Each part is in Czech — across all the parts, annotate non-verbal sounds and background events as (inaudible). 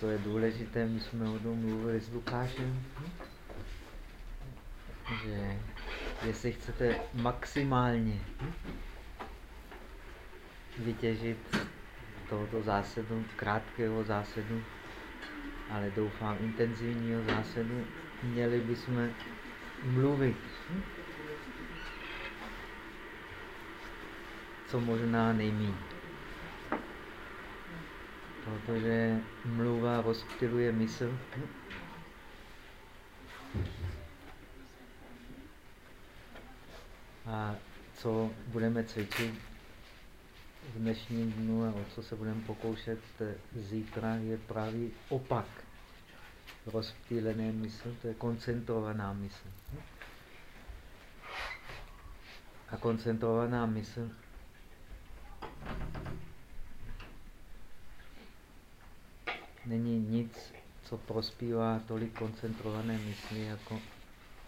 co je důležité, my jsme o tom mluvili s Lukášem, že jestli chcete maximálně vytěžit tohoto zásadu, krátkého zásadu, ale doufám intenzivního zásadu, měli bychom mluvit. Co možná nejméně. Protože mluva rozptiluje mysl. A co budeme cvičit v dnešním dnu a o co se budeme pokoušet zítra, je právě opak rozptýlené mysl, to je koncentrovaná mysl. A koncentrovaná mysl není nic, co prospívá tolik koncentrované mysli jako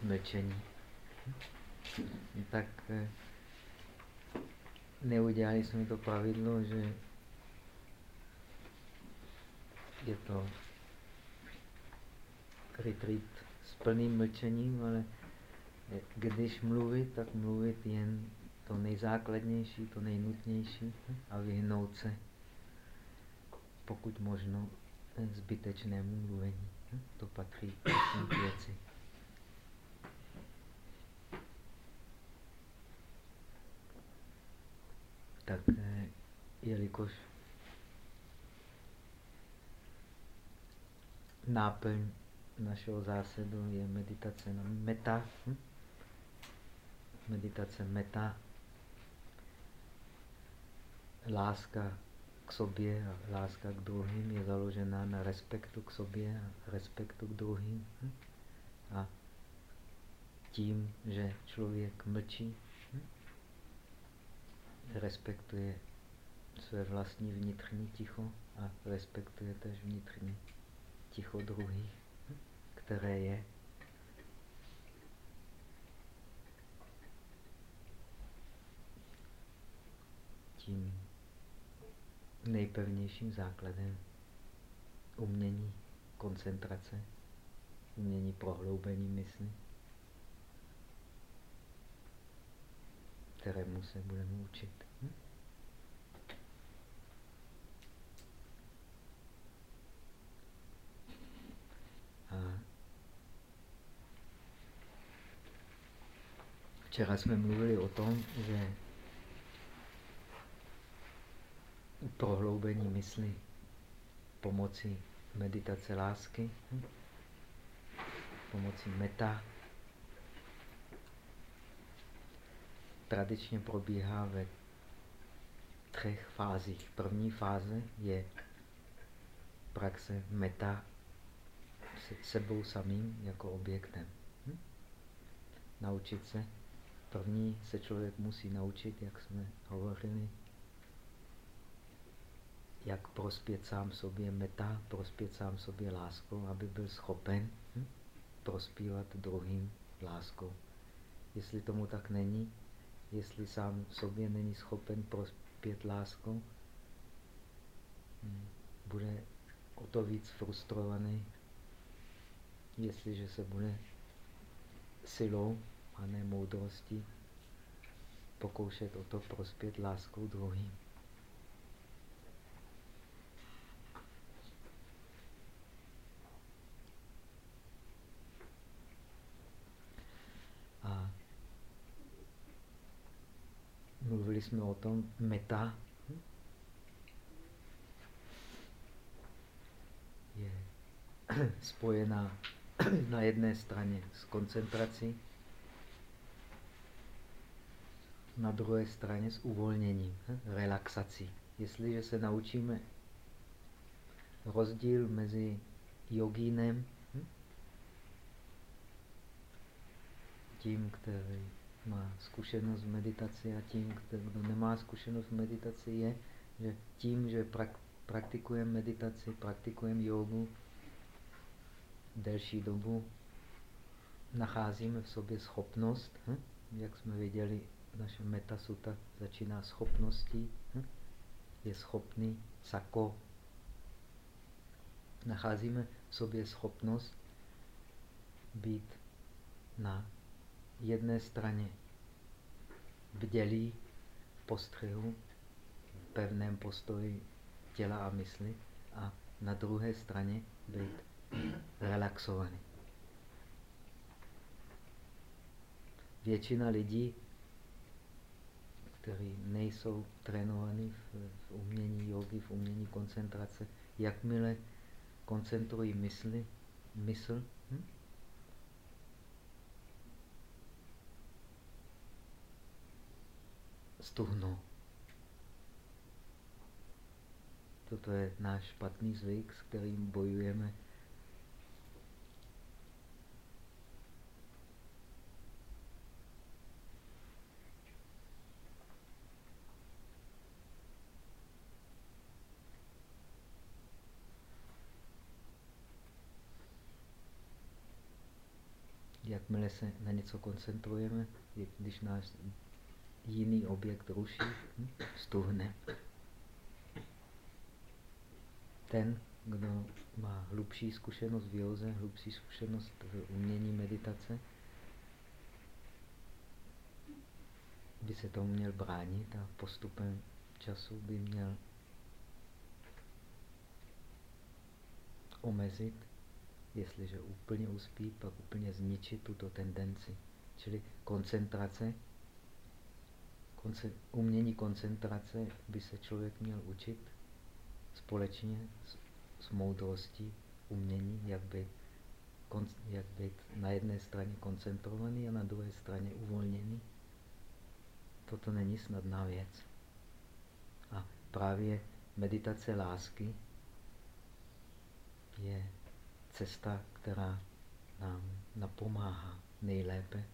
mlčení. Tak eh, neudělali jsme to pravidlo, že je to retreat s plným mlčením, ale když mluvit, tak mluvit jen to nejzákladnější, to nejnutnější a vyhnout se pokud možno zbytečnému mluvení. To patří k věci. Tak eh, jelikož náplň našeho zásadu je meditace na meta, hm? meditace meta, láska k sobě a láska k druhým je založená na respektu k sobě a respektu k druhým. Hm? A tím, že člověk mlčí, hm? respektuje své vlastní vnitřní ticho a respektuje tež vnitřní ticho druhých, hm? které je tím nejpevnějším základem umění koncentrace, umění prohloubení mysli, kterému se budeme učit. Hm? A včera jsme mluvili o tom, že prohloubení mysli pomocí meditace lásky, pomocí meta. Tradičně probíhá ve třech fázích. První fáze je praxe meta se sebou samým jako objektem. Hm? Naučit se. První se člověk musí naučit, jak jsme hovořili, jak prospět sám sobě meta, prospět sám sobě láskou, aby byl schopen hm, prospívat druhým láskou. Jestli tomu tak není, jestli sám sobě není schopen prospět láskou, hm, bude o to víc frustrovaný, jestliže se bude silou a ne moudrostí pokoušet o to prospět láskou druhým. A mluvili jsme o tom meta. Je spojená (clears throat) na jedné straně s koncentrací, na druhé straně s uvolněním, relaxací. Jestliže se naučíme rozdíl mezi jogínem tím, který má zkušenost v meditaci a tím, kdo nemá zkušenost v meditaci, je, že tím, že prak praktikujeme meditaci, praktikujeme jogu delší dobu, nacházíme v sobě schopnost, hm? jak jsme viděli, naše metasuta začíná schopností, hm? je schopný sako nacházíme v sobě schopnost být na jedné straně bdělí postřehu, pevném postoji těla a mysli a na druhé straně být relaxovaný. Většina lidí, kteří nejsou trénovaní v, v umění jogy, v umění koncentrace, jakmile koncentrují mysli, mysl, stuhnou. Toto je náš špatný zvyk, s kterým bojujeme. Jakmile se na něco koncentrujeme, když náš jiný objekt ruší, hm, stuhne ten, kdo má hlubší zkušenost v józe, hlubší zkušenost v umění meditace, by se tomu měl bránit a postupem času by měl omezit, jestliže úplně uspí, pak úplně zničit tuto tendenci. Čili koncentrace, umění koncentrace by se člověk měl učit společně s, s moudrostí, umění, jak být, jak být na jedné straně koncentrovaný a na druhé straně uvolněný. Toto není snadná věc. A právě meditace lásky je cesta, která nám napomáhá nejlépe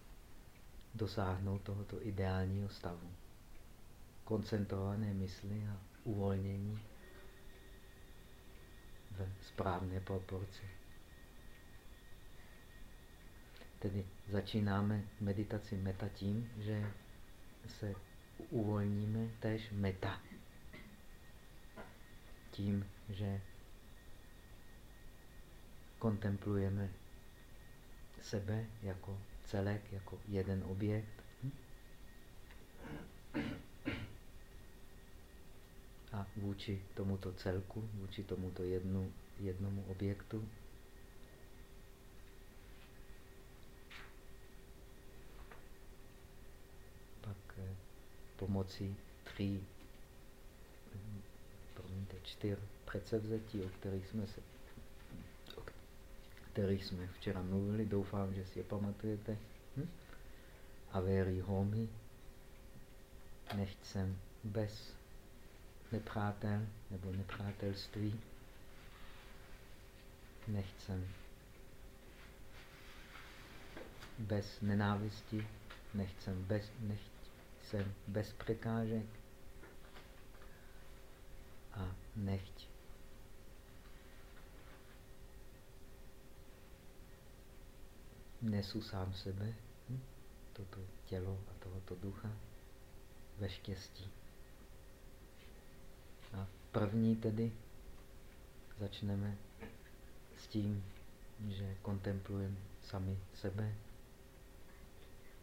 dosáhnout tohoto ideálního stavu. Koncentrované mysli a uvolnění ve správné proporci. Tedy začínáme meditaci meta tím, že se uvolníme též meta. Tím, že kontemplujeme sebe jako celek, jako jeden objekt. a vůči tomuto celku, vůči tomuto jednu, jednomu objektu pak eh, pomocí tří, promiňte, čtyř předsevzetí, o kterých jsme se kterých jsme včera mluvili, doufám, že si je pamatujete. Hm? Avery homy, nechcem bez nepřátel nebo nepřátelství. Nechcem bez nenávisti, nechcem bez, nechcem bez překážek a nechť nesu sám sebe, hm? toto tělo a tohoto ducha ve štěstí. A první tedy začneme s tím, že kontemplujeme sami sebe,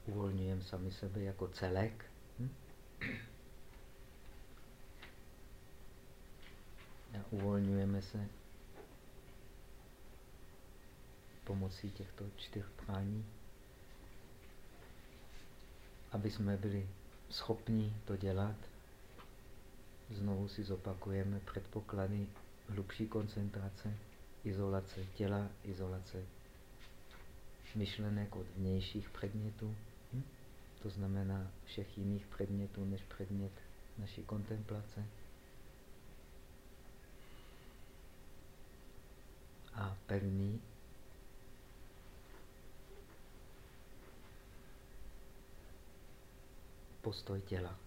uvolňujeme sami sebe jako celek. Hm? A uvolňujeme se pomocí těchto čtyř prání, aby jsme byli schopni to dělat Znovu si zopakujeme předpoklady hlubší koncentrace, izolace těla, izolace myšlenek od vnějších předmětů. Hm? To znamená všech jiných předmětů než předmět naší kontemplace. A pevný postoj těla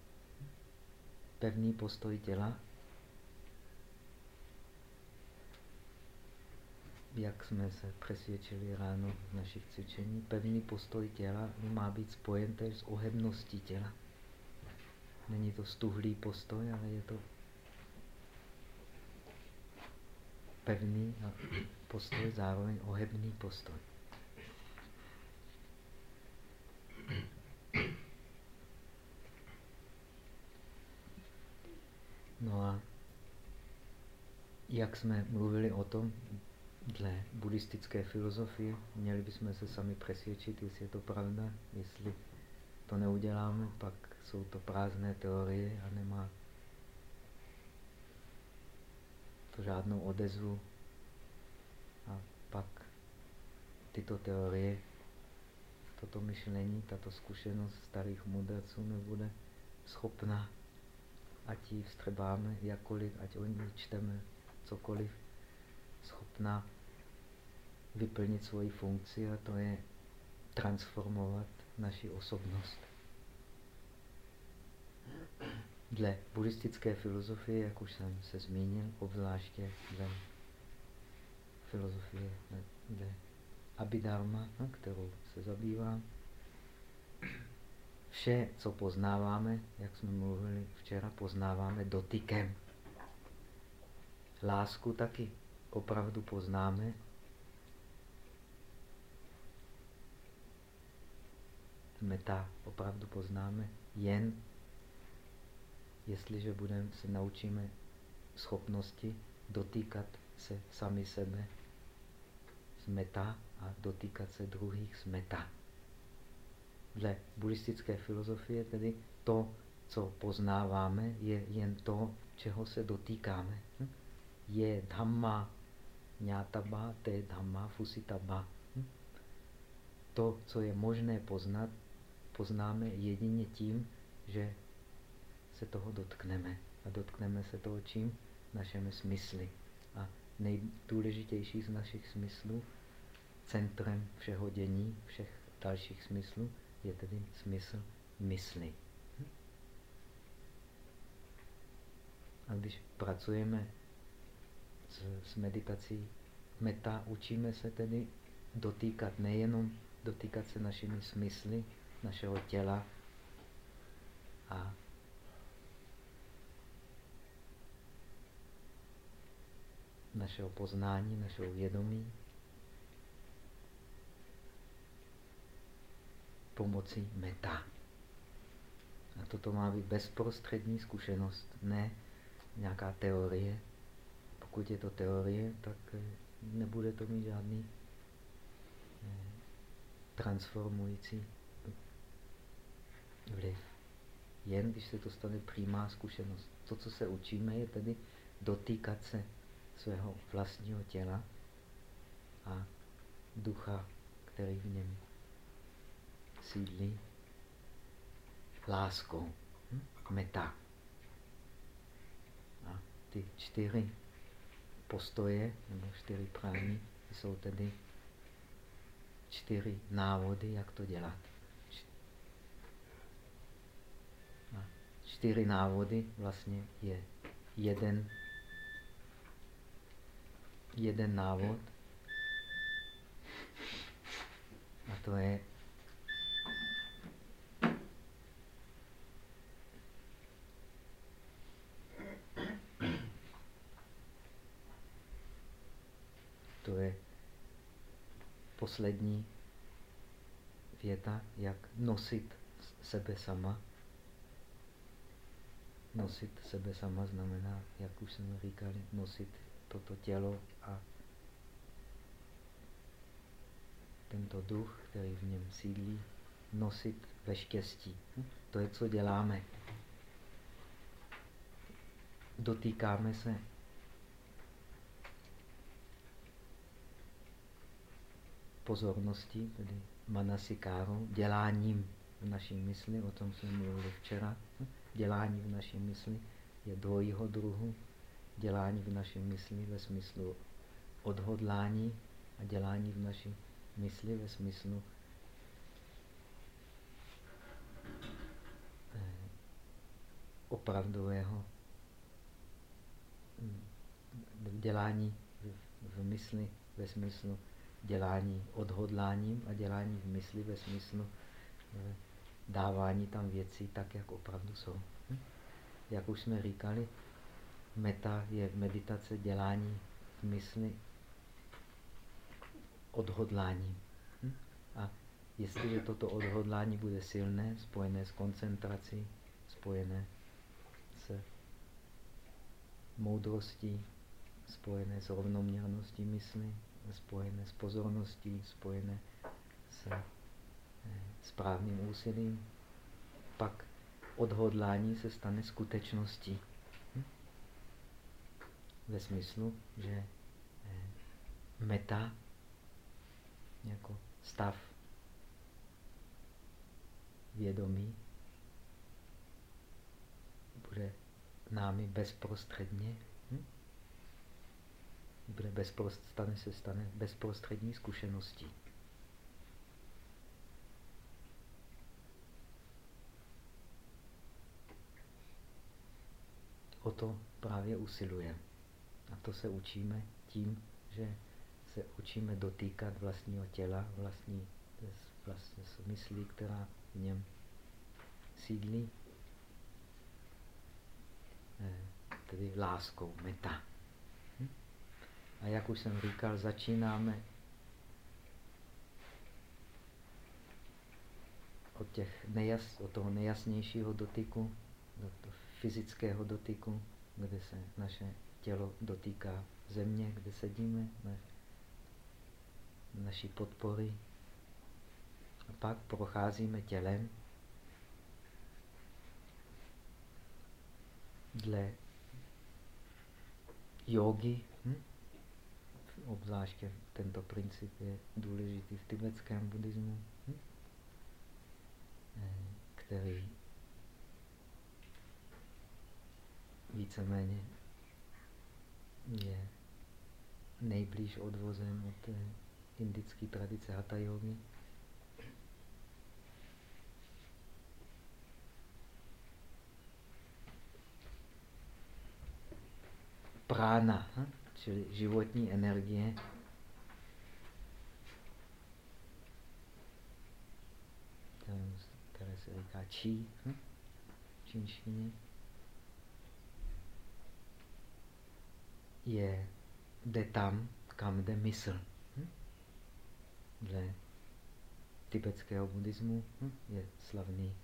pevný postoj těla, jak jsme se přesvědčili ráno v našich cvičení, pevný postoj těla má být spojen též s ohebností těla. Není to stuhlý postoj, ale je to pevný postoj zároveň ohebný postoj. No a jak jsme mluvili o tom, dle buddhistické filozofie, měli bychom se sami přesvědčit, jestli je to pravda, jestli to neuděláme, pak jsou to prázdné teorie a nemá to žádnou odezvu. A pak tyto teorie, toto myšlení, tato zkušenost starých mudrců nebude schopna, ať ji vstřebáme jakkoliv, ať o ní čteme cokoliv, schopna vyplnit svoji funkci a to je transformovat naši osobnost. Dle buddhistické filozofie, jak už jsem se zmínil, obzvláště dle filozofie, dle Abhidharma, kterou se zabývám, vše, co poznáváme, jak jsme mluvili včera, poznáváme dotykem. Lásku taky opravdu poznáme meta opravdu poznáme jen, jestliže budeme, se naučíme schopnosti dotýkat se sami sebe z meta a dotýkat se druhých z meta. Dle buddhistické filozofie tedy to, co poznáváme, je jen to, čeho se dotýkáme. Hm? Je dhamma ñátaba, te dhamma fusitaba. Hm? To, co je možné poznat, poznáme jedině tím, že se toho dotkneme. A dotkneme se toho čím? Našemi smysly. A nejdůležitější z našich smyslů, centrem všeho dění, všech dalších smyslů, je tedy smysl mysli. A když pracujeme s, s meditací meta, učíme se tedy dotýkat nejenom dotýkat se našimi smysly, našeho těla a našeho poznání, našeho vědomí pomocí meta. A toto má být bezprostřední zkušenost, ne nějaká teorie. Pokud je to teorie, tak eh, nebude to mít žádný eh, transformující vliv. Jen když se to stane přímá zkušenost. To, co se učíme, je tedy dotýkat se svého vlastního těla a ducha, který v něm sídlí, láskou, hm? meta. A ty čtyři postoje, nebo čtyři prání, jsou tedy čtyři návody, jak to dělat. čtyři návody vlastně je jeden, jeden návod. A to je to je poslední věta, jak nosit sebe sama nosit sebe sama znamená, jak už jsme říkali, nosit toto tělo a tento duch, který v něm sídlí, nosit ve štěstí. To je, co děláme. Dotýkáme se pozornosti, tedy manasikáru, děláním v naší mysli, o tom jsme mluvili včera dělání v naší mysli je dvojího druhu. Dělání v naší mysli ve smyslu odhodlání a dělání v naší mysli ve smyslu eh, opravdového hm, dělání v mysli ve smyslu dělání odhodláním a dělání v mysli ve smyslu dávání tam věcí tak, jak opravdu jsou. Hm? Jak už jsme říkali, meta je meditace dělání v mysli odhodlání. Hm? A jestliže toto odhodlání bude silné, spojené s koncentrací, spojené s moudrostí, spojené s rovnoměrností mysli, spojené s pozorností, spojené s eh, správným úsilím, pak odhodlání se stane skutečností. Hm? Ve smyslu, že eh, meta jako stav vědomí bude námi bezprostředně? Bude bezprost, stane se stane bezprostřední zkušeností. O to právě usilujeme. A to se učíme tím, že se učíme dotýkat vlastního těla, vlastní vlastně myslí, která v něm sídlí, eh, tedy láskou, meta. A jak už jsem říkal, začínáme od, těch nejas, od toho nejasnějšího dotyku, do toho fyzického dotyku, kde se naše tělo dotýká země, kde sedíme, naší podpory. A pak procházíme tělem dle jogy. Obzvláště tento princip je důležitý v tibetském buddhismu, hm? Eh, který víceméně je nejblíž odvozen od indické tradice hatha yogi. Prána, hm? Čili životní energie, které se říká čí hm? v čínštině, je, jde tam, kam jde mysl dle tibetského buddhismu hm, je slavný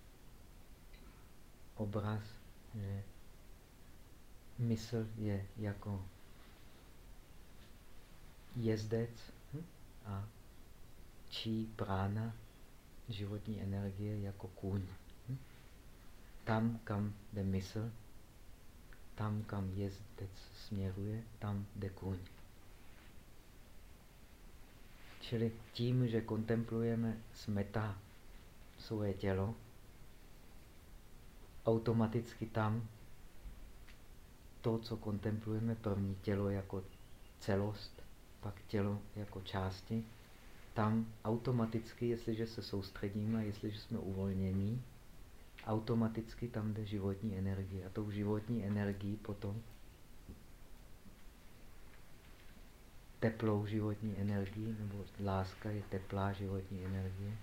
obraz, že mysl je jako jezdec hm, a čí prána, životní energie jako kůň. Hm. Tam, kam jde mysl, tam, kam jezdec směruje, tam jde kůň. Čili tím, že kontemplujeme smeta svoje tělo, automaticky tam to, co kontemplujeme, první tělo jako celost, pak tělo jako části, tam automaticky, jestliže se soustředíme, jestliže jsme uvolnění, automaticky tam jde životní energie. A tou životní energií potom teplou životní energii, nebo láska je teplá životní energie.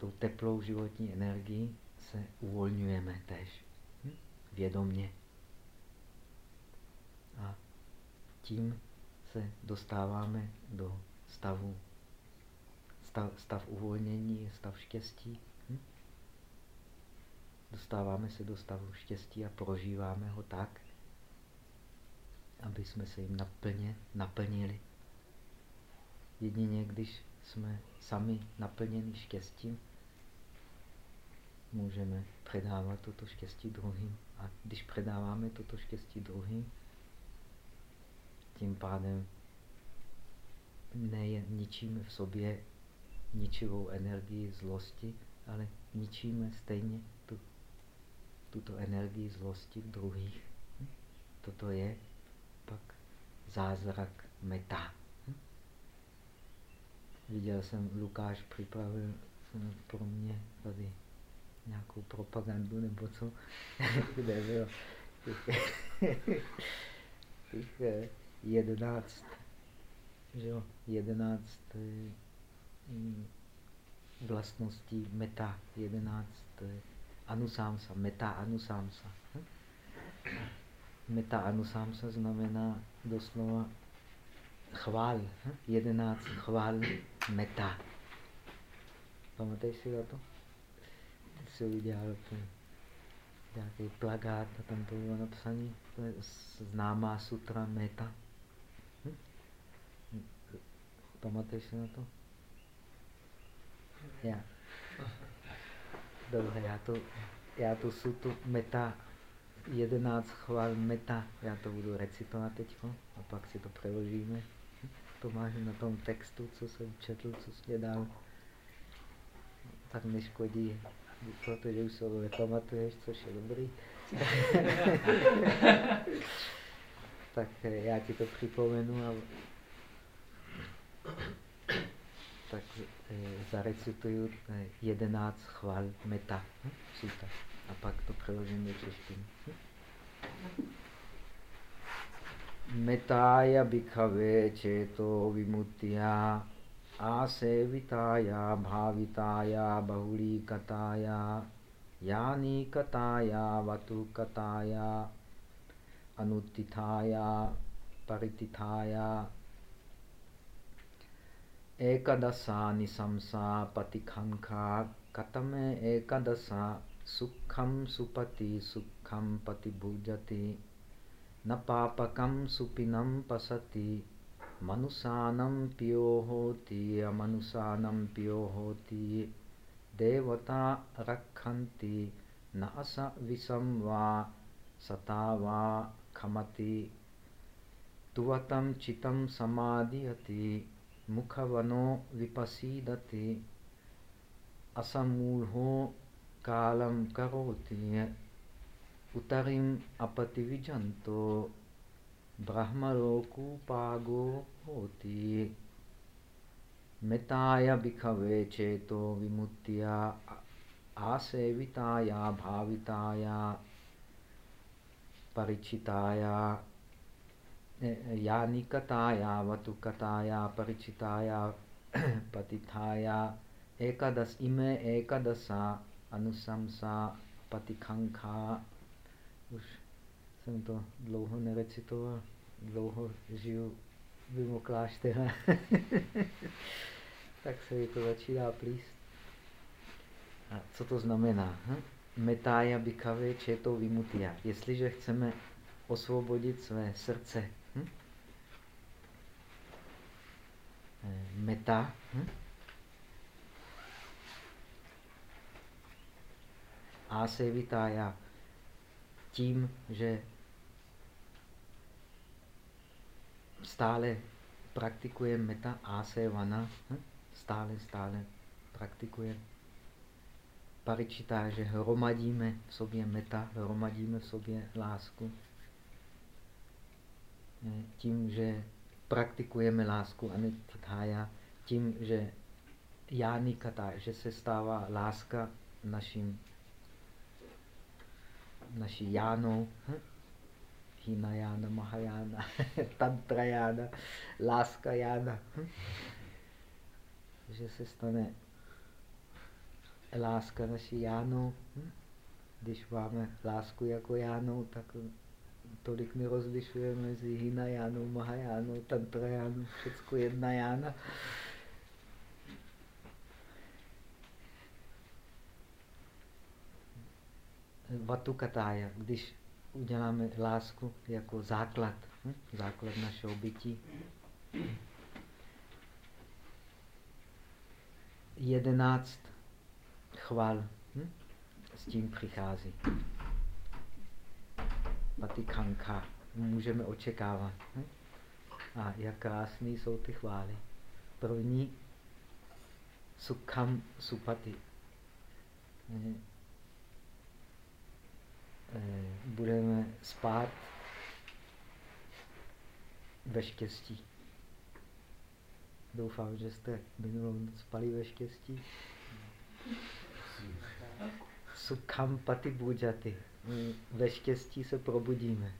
Tou teplou životní energii se uvolňujeme tež. Hm? Vědomně. A tím se dostáváme do stavu. Stav, stav uvolnění stav štěstí. Dostáváme se do stavu štěstí a prožíváme ho tak, aby jsme se jim naplně naplnili. Jedině když jsme sami naplněni štěstím, můžeme předávat toto štěstí druhým. A když předáváme toto štěstí druhým, tím pádem nejen ničíme v sobě ničivou energii zlosti, ale ničíme stejně tu tuto energii zlosti druhých. Toto je pak zázrak meta. Viděl jsem, Lukáš připravil pro mě tady nějakou propagandu nebo co, kde bylo těch jedenáct, že jo, jedenáct eh, vlastností meta, jedenáct eh, anusámsa, meta anusámsa. Hm? Meta anusámsa znamená doslova chvál, hm? jedenáct chvál meta. Pamatuješ si na to? Jsi udělal ten nějaký plagát a tam to bylo napsané, to je známá sutra meta. Hm? Pamatuješ si na to? Já. Dobře, já to, já to sutu meta, jedenáct chval meta, já to budu recitovat teď a pak si to přeložíme. To máš na tom textu, co jsem četl, co jsi dal. Tak neškodí, protože už se nepamatuješ, což je dobrý. (laughs) tak já ti to připomenu a tak eh, zarecituju eh, jedenáct chval meta, suta. A pak to přeložím do češtiny. Metája bhikkave četo vimutya आसेविताया भाविताया बहुलीकताया यानीकताया वतुकताया अनुत्थिताया परितिथाया एकदशा निशंसा पतिखंखा कतमे एकदशा सुखम सुपति सुखम पतिभुजति न पापकम सुपिनम पसति मनुषानम पियो होती अमनुषानम पियो होती देवता रखन्ति न अस विषम वा सता वा खमति। तुवतं चितं समाधियति मुखवनो विपसीदति। असमूहो कालं करोति उतरिम् अपतिविजन्तो। ब्रह्मलोकूपागो होती। मिताय बिखवे चेतो विमुत्या, आसेविताया, भाविताया, परिचिताया या निकताया वतुकताया परिचिताया, पतिथाया, एकादश इमे, एकादशा, अनुशंसा, पतिखंखा। उस संतो लोहो निरचित, लोहो जीव mimo kláštera, (laughs) tak se mi to začíná plíst. A co to znamená? Hm? Metája bikave četo vimutia. Jestliže chceme osvobodit své srdce, hm? Eh, meta, hm? vitája tím, že stále praktikujeme meta asevana, hm? stále, stále praktikujeme. Paričitá, že hromadíme v sobě meta, hromadíme v sobě lásku. Tím, že praktikujeme lásku anitithája, tím, že jánikata, že se stává láska naším, naší jánou, hm? Hinayana, Mahayana, (laughs) Tantrayana, Láska Jana. Hm? (laughs) Že se stane láska naší Jánou. Když máme lásku jako Jánou, tak tolik nerozlišujeme mezi Hinajánou, Mahajánou, Tantrajánou, všechno jedna Jána. Vatukatája, když uděláme lásku jako základ, hm? základ našeho bytí. Jedenáct chval hm? s tím přichází. Vatikanka můžeme očekávat. Hm? A jak krásný jsou ty chvály. První Sukham Supati. Hm? Eh, budeme spát ve štěstí. Doufám, že jste minulou noc spali ve štěstí. Sukham pati bujati. Ve štěstí se probudíme.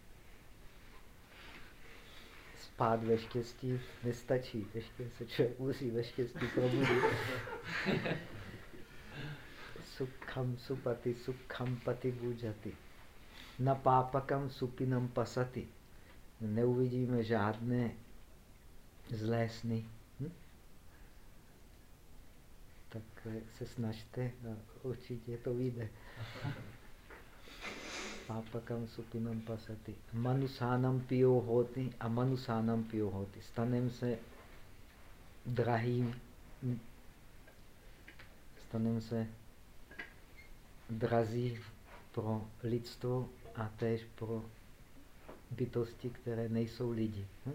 Spát ve štěstí nestačí. Ještě se člověk musí ve štěstí probudit. sukham supati sukham pati bujati. Na pápakam supinam pasati. Neuvidíme žádné zlé sny. Hm? Tak se snažte a určitě to vyjde. (laughs) Pápakam supinam pasati. Manusánam piyo hoti a manusánam piyo hoti. Stanem se drahým, stanem se drazí pro lidstvo a též pro bytosti, které nejsou lidi, hm?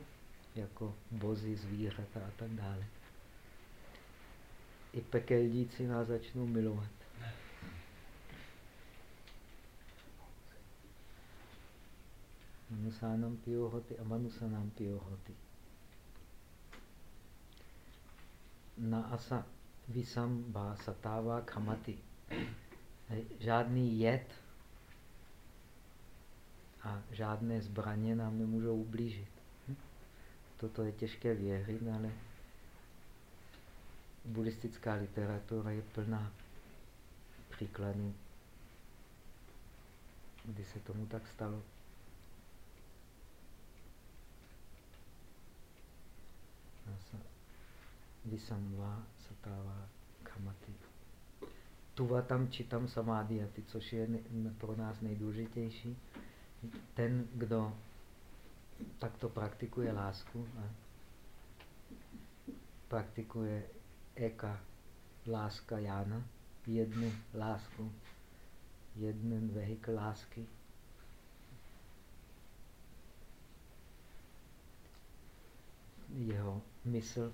jako bozy, zvířata a tak dále. I pekeldíci nás začnou milovat. Manusanam piyohoti a manusanam piyohoti. Na asa visam ba satava khamati. Žádný jed a žádné zbraně nám nemůžou ublížit. Hm? Toto je těžké věřit, ale buddhistická literatura je plná příkladů, kdy se tomu tak stalo. Visamva satava kamati. Tuva tam čitam samadhyati, což je pro nás nejdůležitější ten, kdo takto praktikuje lásku a praktikuje eka, láska jána, jednu lásku, jeden vehikl lásky, jeho mysl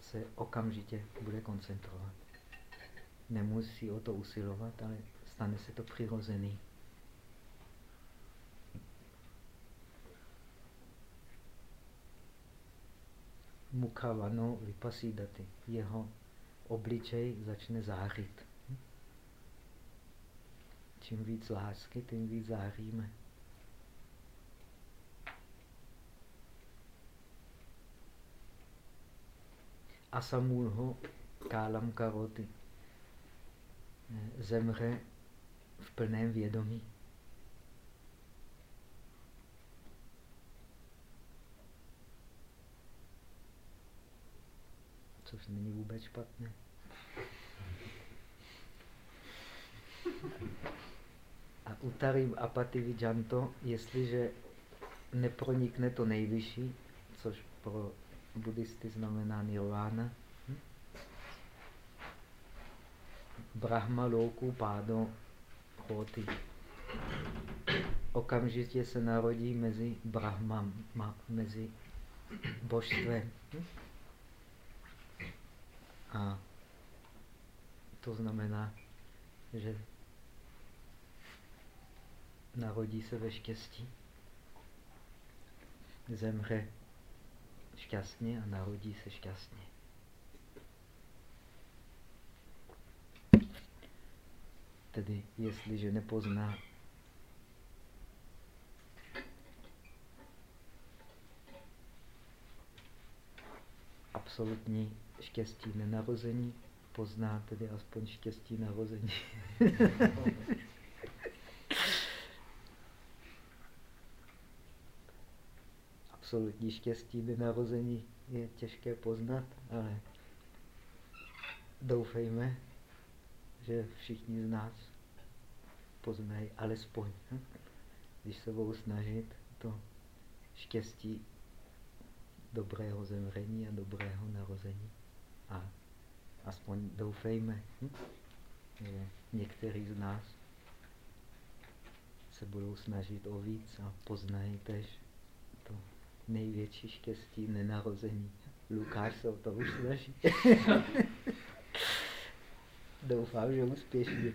se okamžitě bude koncentrovat. Nemusí o to usilovat, ale stane se to přirozený. Mukhavano vypasídaty. Jeho obličej začne zářit. Čím víc lásky, tím víc záříme. Asamulho kálam karoty. Zemře v plném vědomí. Což není vůbec špatné. A utarim apati vijanto, jestliže nepronikne to nejvyšší, což pro buddhisty znamená nirvana, hm? Brahma loku pádo hoti. Okamžitě se narodí mezi Brahmam, mezi božstvem. Hm? A to znamená, že narodí se ve štěstí, zemře šťastně a narodí se šťastně. Tedy jestliže nepozná absolutní štěstí nenarození, pozná tedy aspoň štěstí narození. (laughs) Absolutní štěstí nenarození je těžké poznat, ale doufejme, že všichni z nás poznají alespoň, hm? když se budou snažit to štěstí dobrého zemření a dobrého narození. A aspoň doufejme, hm? že některý z nás se budou snažit o víc a poznají tež to největší štěstí nenarození. Lukáš se o to už snaží. (laughs) Doufám, že úspěšně.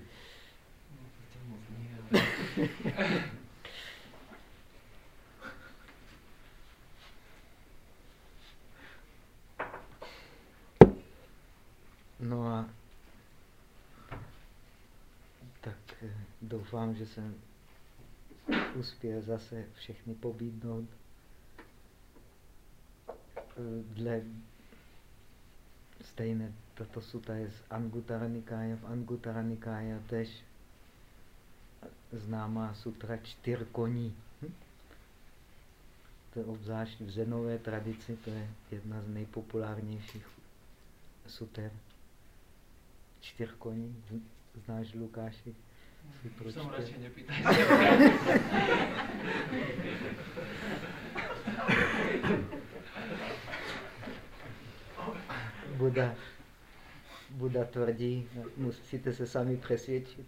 No a tak eh, doufám, že jsem uspěl zase všechny pobídnout eh, dle Stejné, tato suta je z Anguttara V Anguttara tež známá sutra čtyř koní. Hm? To je obzvlášť v zenové tradici, to je jedna z nejpopulárnějších suter. Čtyř koní. Znáš, Lukáši? Už jsem radši nepýtaj. Buda, Buda tvrdí, musíte se sami přesvědčit,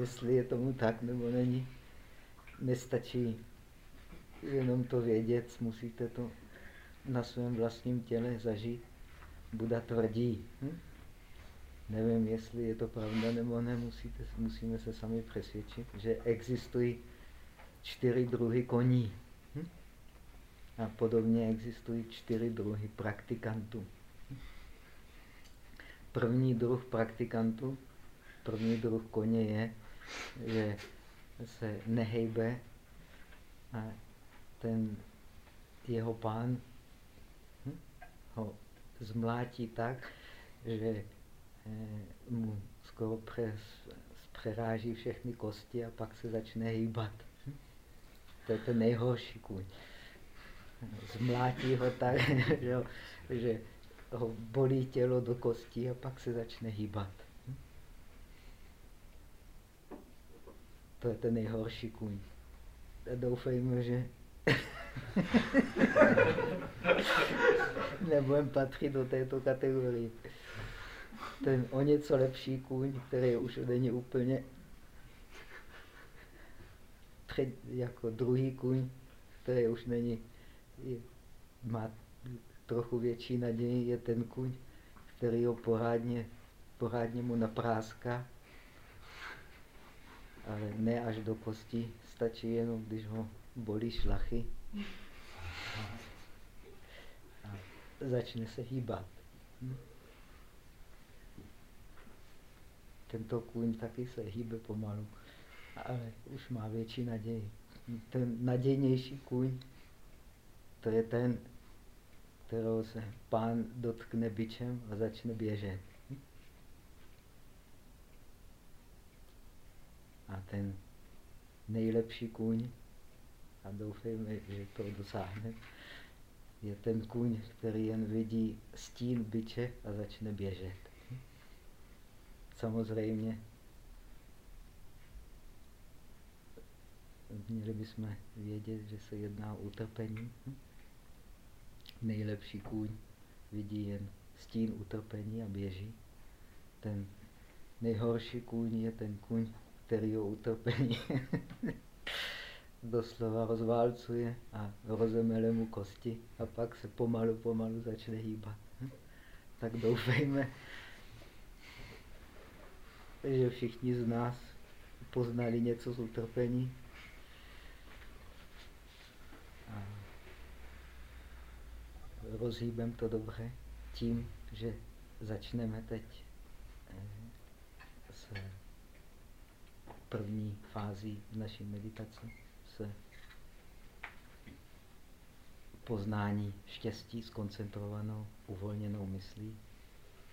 jestli je tomu tak nebo není. Nestačí jenom to vědět, musíte to na svém vlastním těle zažít. Buda tvrdí. Hm? Nevím, jestli je to pravda nebo ne, musíte, musíme se sami přesvědčit, že existují čtyři druhy koní. Hm? A podobně existují čtyři druhy praktikantů. První druh praktikantů, první druh koně je, že se nehejbe a ten jeho pán hm, ho zmlátí tak, že mu skoro přes, přeráží všechny kosti a pak se začne hýbat. To je ten nejhorší kůň. Zmlátí ho tak, (laughs) že, že ho bolí tělo do kostí a pak se začne hýbat. To je ten nejhorší kůň. A doufejme, že (laughs) nebudeme patřit do této kategorie. Ten o něco lepší kůň, který už není úplně před, jako druhý kůň, který už není, je, má trochu větší naději, je ten kůň, který ho porádně, porádně mu napráská, ale ne až do kosti, stačí jenom, když ho bolí šlachy a začne se hýbat. Hm? Tento kůň taky se hýbe pomalu, ale už má větší naději. Ten nadějnější kůň, to je ten, kterou se pán dotkne bičem a začne běžet. A ten nejlepší kůň, a doufejme, že to dosáhne, je ten kůň, který jen vidí stín byče a začne běžet. Samozřejmě měli bychom vědět, že se jedná o utrpení. Nejlepší kůň vidí jen stín utrpení a běží. Ten nejhorší kůň je ten kůň, který o utrpení (laughs) doslova rozválcuje a rozemele mu kosti a pak se pomalu, pomalu začne hýbat. Tak doufejme, že všichni z nás poznali něco z utrpení. A rozhýbem to dobře tím, že začneme teď eh, s první fází naší meditace se poznání štěstí s koncentrovanou, uvolněnou myslí.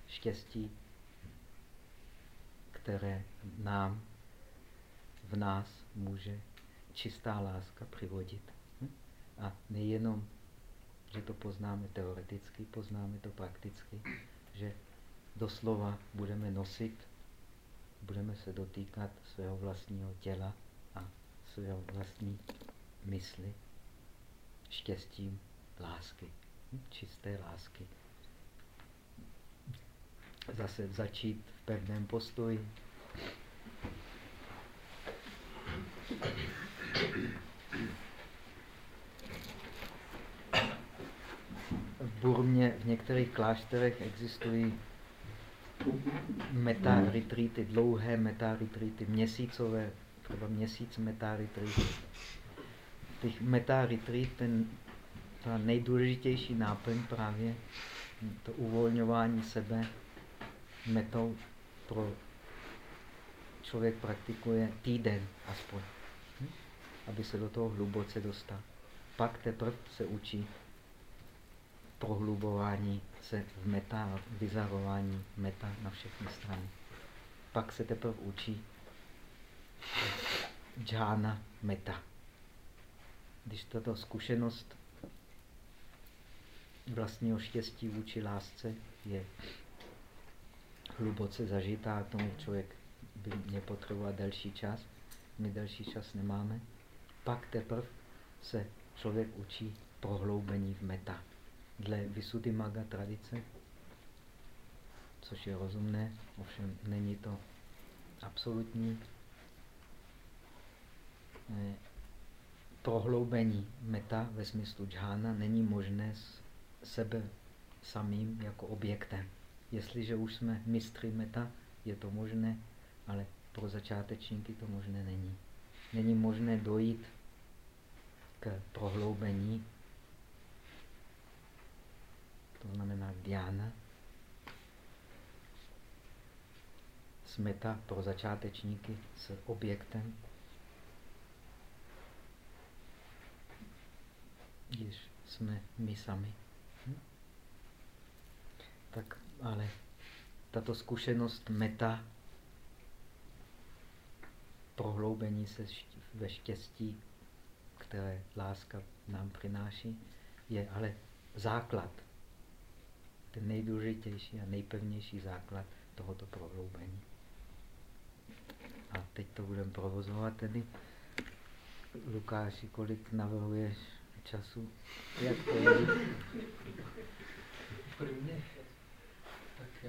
Štěstí, které nám, v nás může čistá láska přivodit. Hm? A nejenom, že to poznáme teoreticky, poznáme to prakticky, že doslova budeme nosit, budeme se dotýkat svého vlastního těla, svého vlastní mysli štěstím lásky, hm, čisté lásky. Zase začít v pevném postoji. V Burmě v některých klášterech existují meta retreaty, dlouhé meta retreaty, měsícové třeba měsíc meta retreat. Těch meta retreat, ten, ta nejdůležitější náplň právě to uvolňování sebe metou pro člověk praktikuje týden aspoň, hm? aby se do toho hluboce dostal. Pak teprve se učí prohlubování se v meta, vyzarování meta na všechny strany. Pak se teprve učí džána meta. Když tato zkušenost vlastního štěstí vůči lásce je hluboce zažitá, tomu člověk by mě potřeboval delší čas, my delší čas nemáme, pak teprve se člověk učí prohloubení v meta. Dle Visuddhimaga tradice, což je rozumné, ovšem není to absolutní eh, prohloubení meta ve smyslu džána není možné s sebe samým jako objektem. Jestliže už jsme mistry meta, je to možné, ale pro začátečníky to možné není. Není možné dojít k prohloubení, to znamená diana, smeta pro začátečníky s objektem, když jsme my sami. Hm? Tak ale tato zkušenost meta, prohloubení se ve štěstí, které láska nám přináší, je ale základ, ten nejdůležitější a nejpevnější základ tohoto prohloubení. A teď to budeme provozovat tedy. Lukáši, kolik navrhuješ času? Jak to je?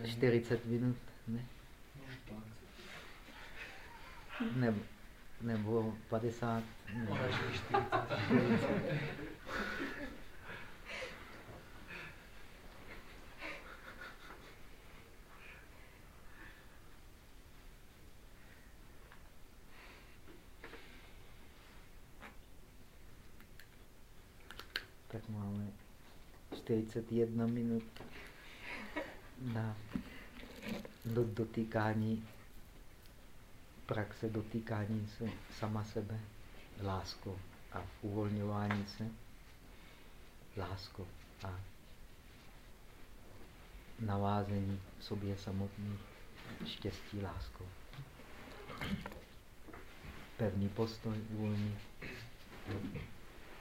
40 minut, ne? Nebo, nebo 50? Ne. Tak máme 41 minut na do dotýkání, praxe dotýkání se sama sebe láskou a uvolňování se láskou a navázení v sobě samotný štěstí láskou. Pevný postoj, uvolní.